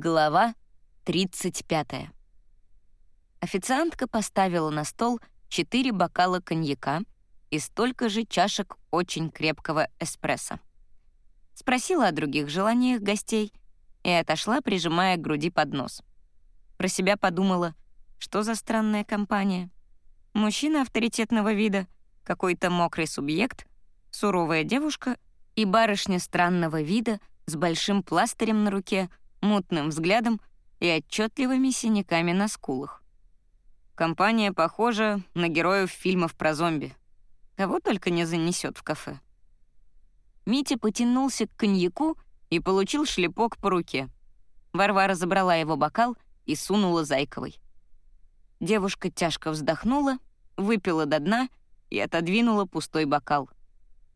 Глава 35. Официантка поставила на стол четыре бокала коньяка и столько же чашек очень крепкого эспрессо. Спросила о других желаниях гостей и отошла, прижимая к груди поднос. Про себя подумала, что за странная компания. Мужчина авторитетного вида, какой-то мокрый субъект, суровая девушка и барышня странного вида с большим пластырем на руке — мутным взглядом и отчетливыми синяками на скулах. Компания похожа на героев фильмов про зомби. Кого только не занесет в кафе. Митя потянулся к коньяку и получил шлепок по руке. Варвара забрала его бокал и сунула Зайковой. Девушка тяжко вздохнула, выпила до дна и отодвинула пустой бокал.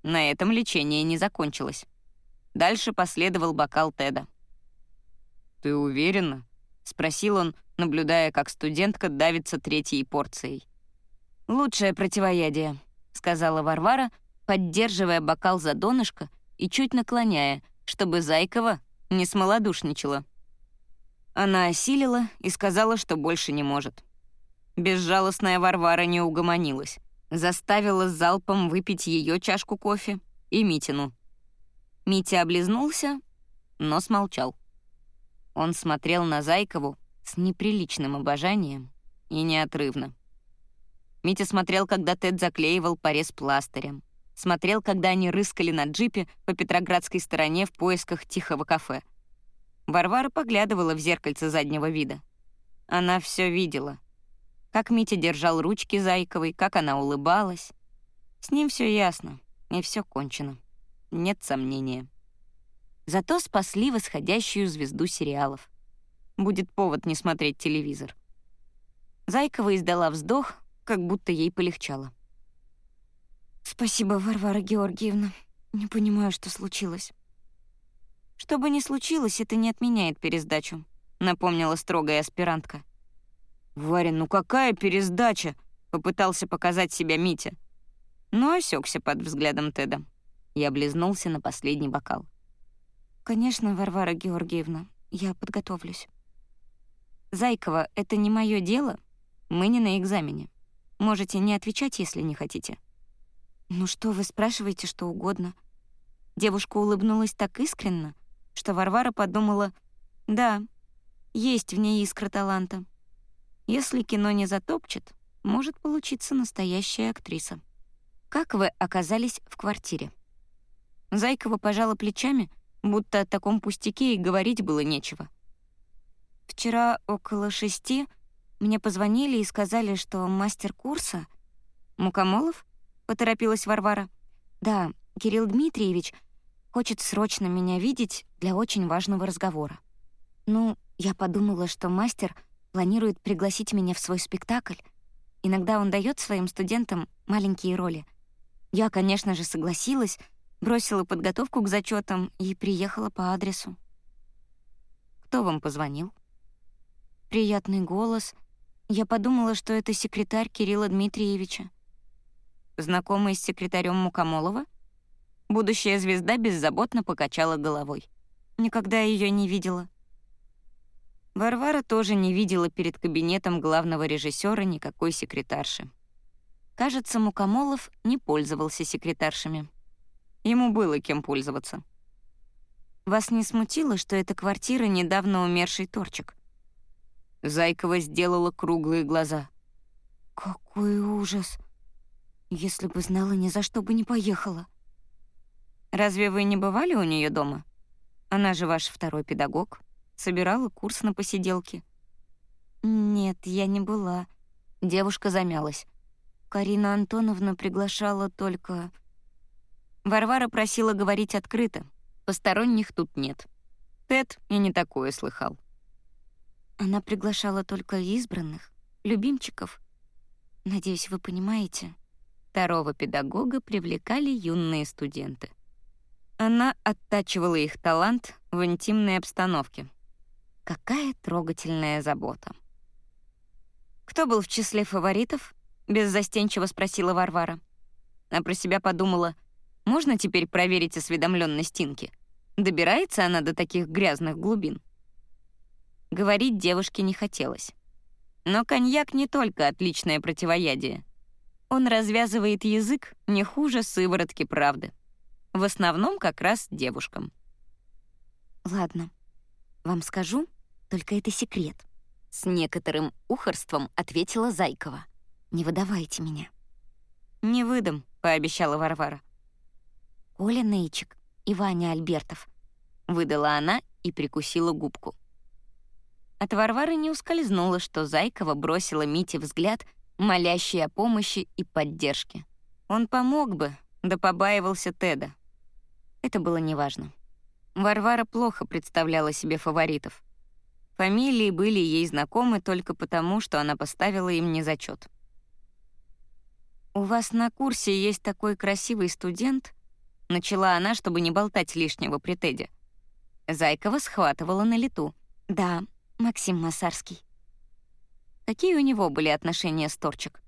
На этом лечение не закончилось. Дальше последовал бокал Теда. «Ты уверена?» — спросил он, наблюдая, как студентка давится третьей порцией. «Лучшее противоядие», — сказала Варвара, поддерживая бокал за донышко и чуть наклоняя, чтобы Зайкова не смолодушничала. Она осилила и сказала, что больше не может. Безжалостная Варвара не угомонилась, заставила залпом выпить ее чашку кофе и Митину. Митя облизнулся, но смолчал. Он смотрел на Зайкову с неприличным обожанием и неотрывно. Митя смотрел, когда Тед заклеивал порез пластырем. Смотрел, когда они рыскали на джипе по Петроградской стороне в поисках тихого кафе. Варвара поглядывала в зеркальце заднего вида. Она все видела. Как Митя держал ручки Зайковой, как она улыбалась. С ним все ясно, и все кончено. Нет сомнения. Зато спасли восходящую звезду сериалов. Будет повод не смотреть телевизор. Зайкова издала вздох, как будто ей полегчало. «Спасибо, Варвара Георгиевна. Не понимаю, что случилось». «Что бы ни случилось, это не отменяет пересдачу», — напомнила строгая аспирантка. «Варя, ну какая пересдача?» — попытался показать себя Митя. Но осекся под взглядом Теда и облизнулся на последний бокал. «Конечно, Варвара Георгиевна, я подготовлюсь». «Зайкова, это не мое дело. Мы не на экзамене. Можете не отвечать, если не хотите». «Ну что вы спрашиваете что угодно?» Девушка улыбнулась так искренно, что Варвара подумала, «Да, есть в ней искра таланта. Если кино не затопчет, может получиться настоящая актриса». «Как вы оказались в квартире?» Зайкова пожала плечами — будто о таком пустяке и говорить было нечего. Вчера около шести мне позвонили и сказали, что мастер курса... «Мукомолов?» — поторопилась Варвара. «Да, Кирилл Дмитриевич хочет срочно меня видеть для очень важного разговора. Ну, я подумала, что мастер планирует пригласить меня в свой спектакль. Иногда он дает своим студентам маленькие роли. Я, конечно же, согласилась, бросила подготовку к зачетам и приехала по адресу. Кто вам позвонил? Приятный голос. Я подумала, что это секретарь Кирилла Дмитриевича. Знакомый с секретарем Мукомолова? Будущая звезда беззаботно покачала головой. Никогда ее не видела. Варвара тоже не видела перед кабинетом главного режиссера никакой секретарши. Кажется, Мукомолов не пользовался секретаршами. Ему было кем пользоваться. Вас не смутило, что это квартира недавно умершей Торчик? Зайкова сделала круглые глаза. Какой ужас. Если бы знала, ни за что бы не поехала. Разве вы не бывали у нее дома? Она же ваш второй педагог. Собирала курс на посиделке. Нет, я не была. Девушка замялась. Карина Антоновна приглашала только Варвара просила говорить открыто. Посторонних тут нет. Тед и не такое слыхал. Она приглашала только избранных, любимчиков. Надеюсь, вы понимаете. Второго педагога привлекали юные студенты. Она оттачивала их талант в интимной обстановке. Какая трогательная забота. «Кто был в числе фаворитов?» — беззастенчиво спросила Варвара. А про себя подумала — можно теперь проверить осведомленность Инки? Добирается она до таких грязных глубин? Говорить девушке не хотелось. Но коньяк не только отличное противоядие. Он развязывает язык не хуже сыворотки правды. В основном как раз девушкам. «Ладно, вам скажу, только это секрет», — с некоторым ухорством ответила Зайкова. «Не выдавайте меня». «Не выдам», — пообещала Варвара. «Оля Нейчик и Ваня Альбертов», — выдала она и прикусила губку. От Варвары не ускользнуло, что Зайкова бросила Мите взгляд, молящий о помощи и поддержке. Он помог бы, да побаивался Теда. Это было неважно. Варвара плохо представляла себе фаворитов. Фамилии были ей знакомы только потому, что она поставила им незачет. «У вас на курсе есть такой красивый студент?» Начала она, чтобы не болтать лишнего при Теде. Зайкова схватывала на лету. «Да, Максим Масарский». Какие у него были отношения с Торчик?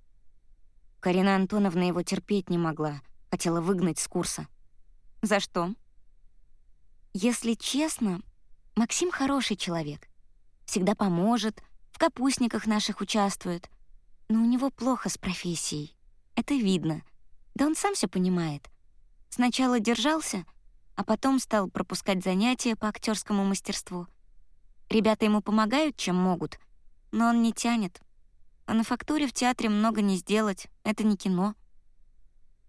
Карина Антоновна его терпеть не могла, хотела выгнать с курса. За что? Если честно, Максим хороший человек. Всегда поможет, в капустниках наших участвует. Но у него плохо с профессией. Это видно. Да он сам все понимает. Сначала держался, а потом стал пропускать занятия по актерскому мастерству. Ребята ему помогают, чем могут, но он не тянет. А на фактуре в театре много не сделать, это не кино.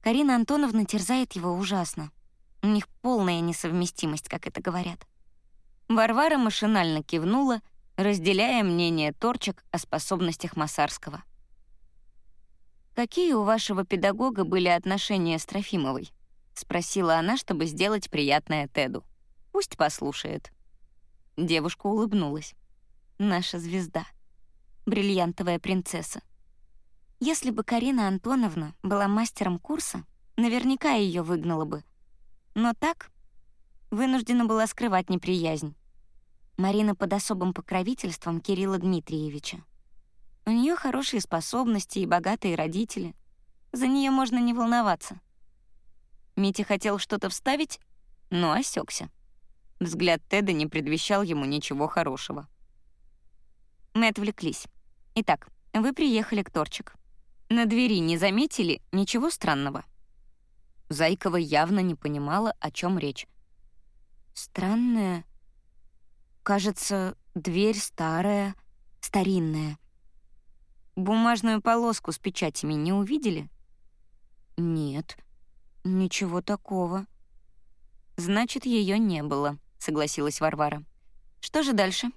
Карина Антоновна терзает его ужасно. У них полная несовместимость, как это говорят. Варвара машинально кивнула, разделяя мнение Торчик о способностях Масарского. «Какие у вашего педагога были отношения с Трофимовой?» — спросила она, чтобы сделать приятное Теду. «Пусть послушает». Девушка улыбнулась. «Наша звезда. Бриллиантовая принцесса. Если бы Карина Антоновна была мастером курса, наверняка ее выгнала бы — но так вынуждена была скрывать неприязнь. Марина под особым покровительством Кирилла Дмитриевича. У нее хорошие способности и богатые родители. За нее можно не волноваться. Митя хотел что-то вставить, но осекся. Взгляд Теда не предвещал ему ничего хорошего. Мы отвлеклись. Итак, вы приехали к Торчик. На двери не заметили ничего странного? Зайкова явно не понимала, о чем речь. «Странная. Кажется, дверь старая, старинная. Бумажную полоску с печатями не увидели?» «Нет, ничего такого». «Значит, ее не было», — согласилась Варвара. «Что же дальше?»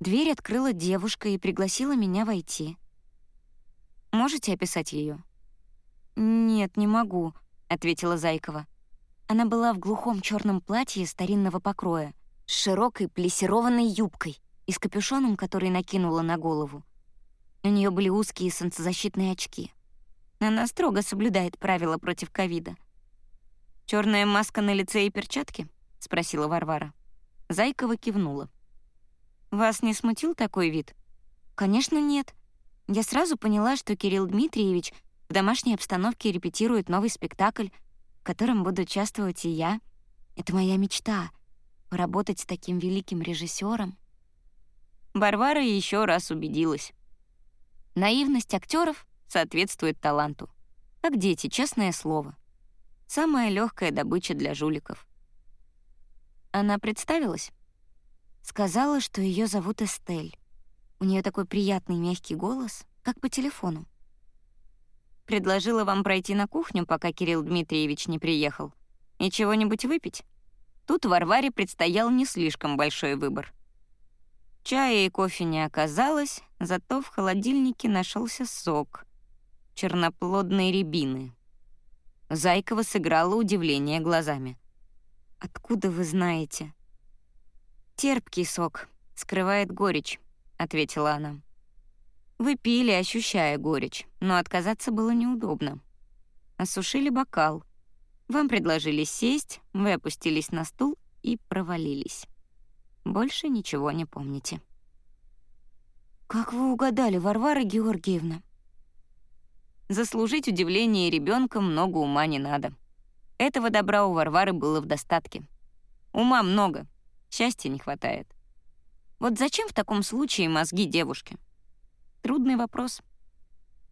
Дверь открыла девушка и пригласила меня войти. «Можете описать ее? «Нет, не могу», — ответила Зайкова. Она была в глухом черном платье старинного покроя, с широкой плессированной юбкой и с капюшоном, который накинула на голову. У нее были узкие солнцезащитные очки. Она строго соблюдает правила против ковида. Черная маска на лице и перчатки?» — спросила Варвара. Зайкова кивнула. «Вас не смутил такой вид?» «Конечно, нет. Я сразу поняла, что Кирилл Дмитриевич — в домашней обстановке репетируют новый спектакль, в котором буду участвовать и я. Это моя мечта — поработать с таким великим режиссером. Варвара еще раз убедилась. Наивность актеров соответствует таланту. Как дети, честное слово. Самая легкая добыча для жуликов. Она представилась? Сказала, что ее зовут Эстель. У нее такой приятный мягкий голос, как по телефону. Предложила вам пройти на кухню, пока Кирилл Дмитриевич не приехал, и чего-нибудь выпить. Тут Варваре предстоял не слишком большой выбор. Чая и кофе не оказалось, зато в холодильнике нашелся сок. Черноплодные рябины. Зайкова сыграла удивление глазами. «Откуда вы знаете?» «Терпкий сок, скрывает горечь», — ответила она. Вы пили, ощущая горечь, но отказаться было неудобно. Осушили бокал. Вам предложили сесть, вы опустились на стул и провалились. Больше ничего не помните. «Как вы угадали, Варвара Георгиевна?» Заслужить удивление ребенка много ума не надо. Этого добра у Варвары было в достатке. Ума много, счастья не хватает. Вот зачем в таком случае мозги девушки? Трудный вопрос.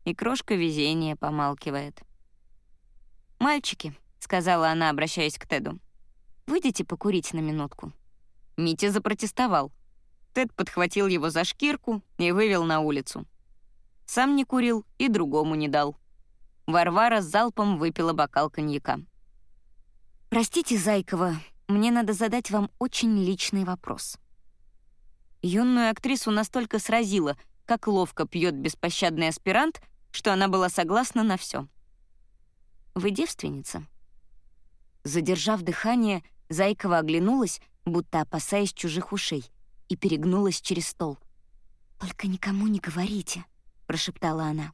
И крошка везения помалкивает. «Мальчики», — сказала она, обращаясь к Теду, — «выйдите покурить на минутку». Митя запротестовал. Тед подхватил его за шкирку и вывел на улицу. Сам не курил и другому не дал. Варвара залпом выпила бокал коньяка. «Простите, Зайкова, мне надо задать вам очень личный вопрос». Юную актрису настолько сразило, как ловко пьет беспощадный аспирант, что она была согласна на все. «Вы девственница?» Задержав дыхание, Зайкова оглянулась, будто опасаясь чужих ушей, и перегнулась через стол. «Только никому не говорите», — прошептала она.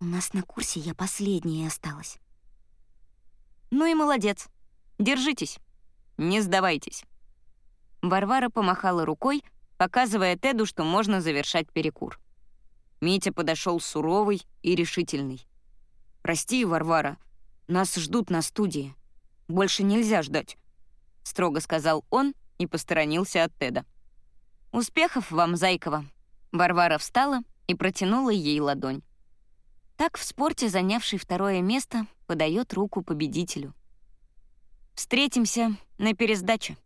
«У нас на курсе я последняя осталась». «Ну и молодец. Держитесь. Не сдавайтесь». Варвара помахала рукой, показывая Теду, что можно завершать перекур. Митя подошел суровый и решительный. «Прости, Варвара, нас ждут на студии. Больше нельзя ждать», — строго сказал он и посторонился от Теда. «Успехов вам, Зайкова!» Варвара встала и протянула ей ладонь. Так в спорте занявший второе место подает руку победителю. «Встретимся на пересдаче».